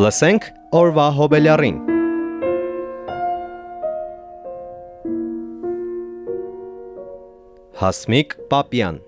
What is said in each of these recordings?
Լսենք օրվա հոբելյարին։ Հասմիկ Պապյան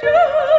true.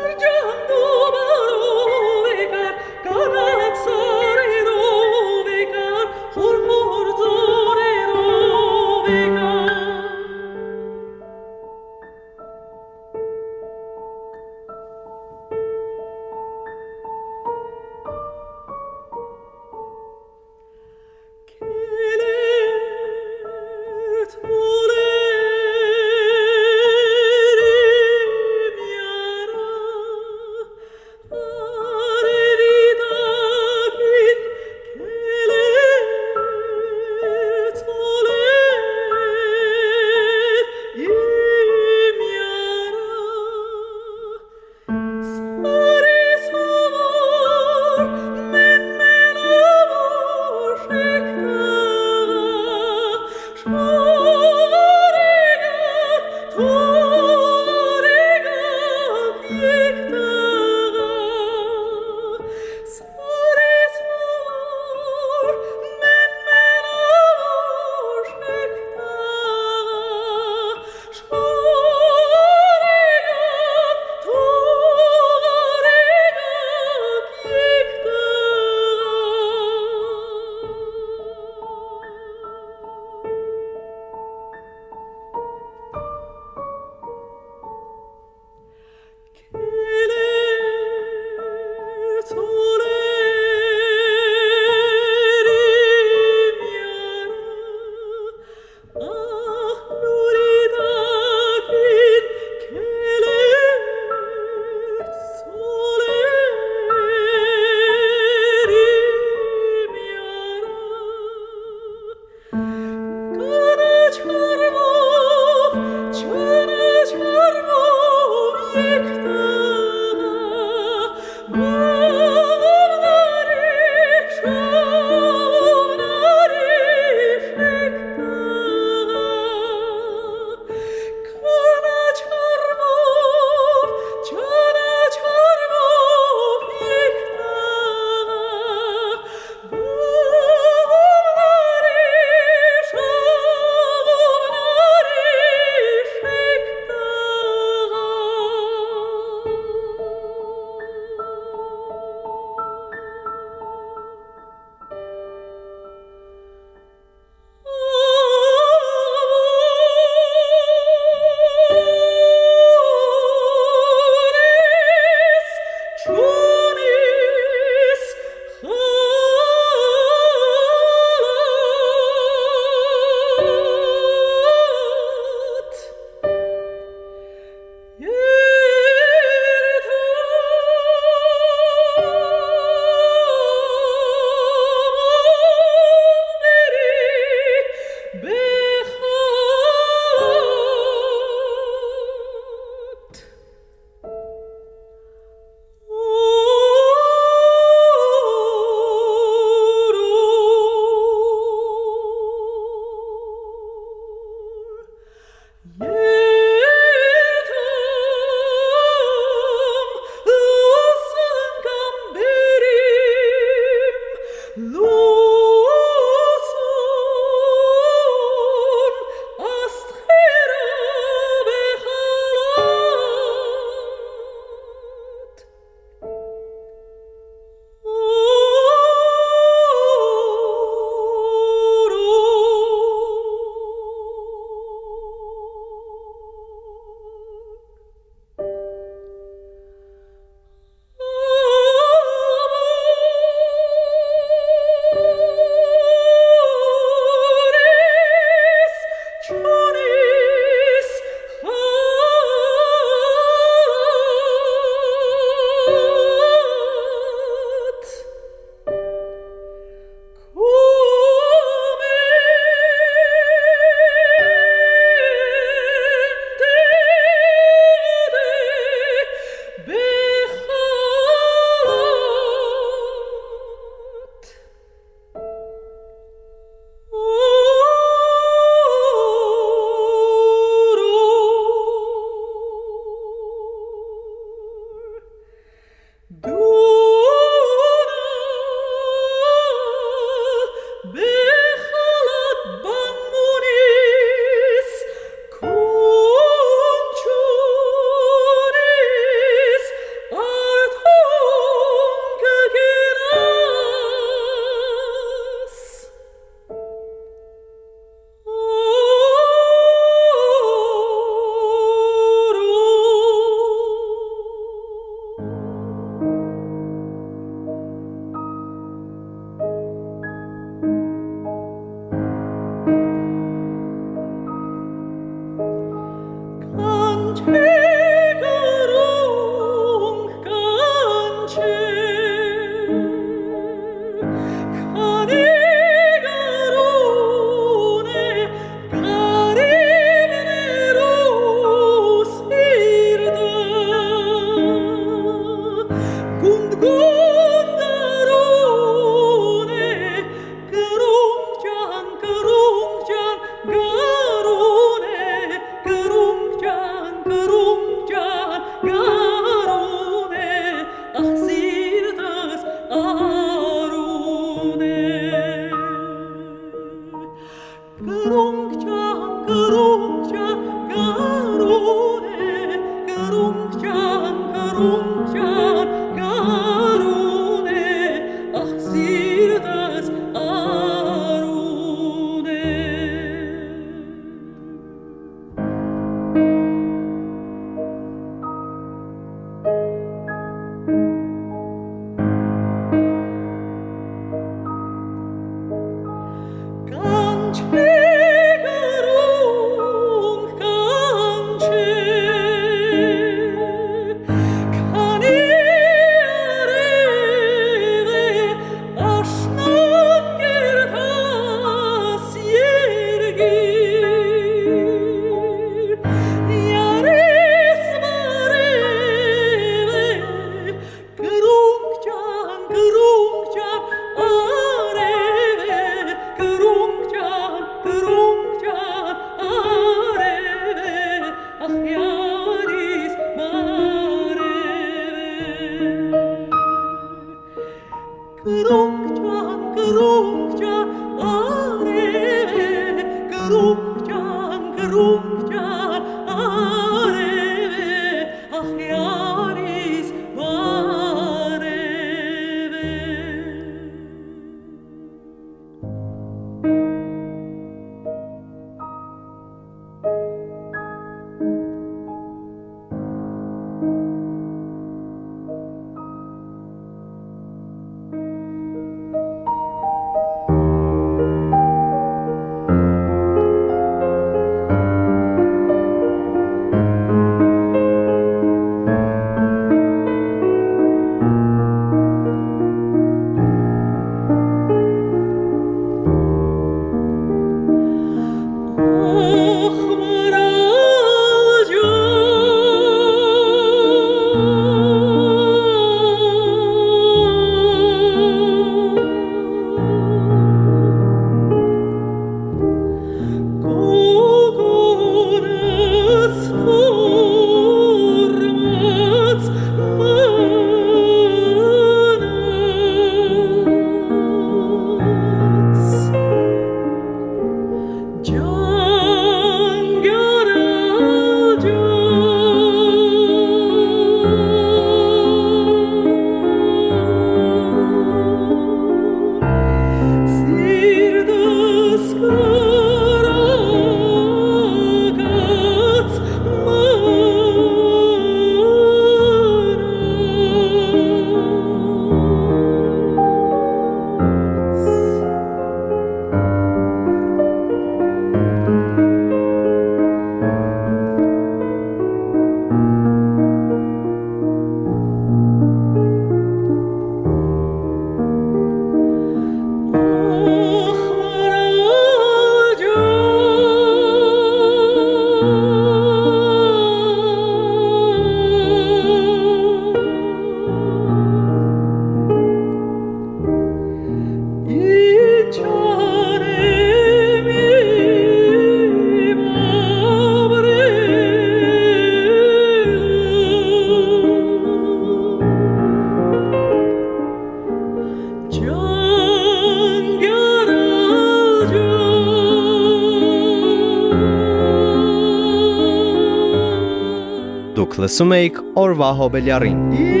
Լսում էիք օրվա հոբելյարին։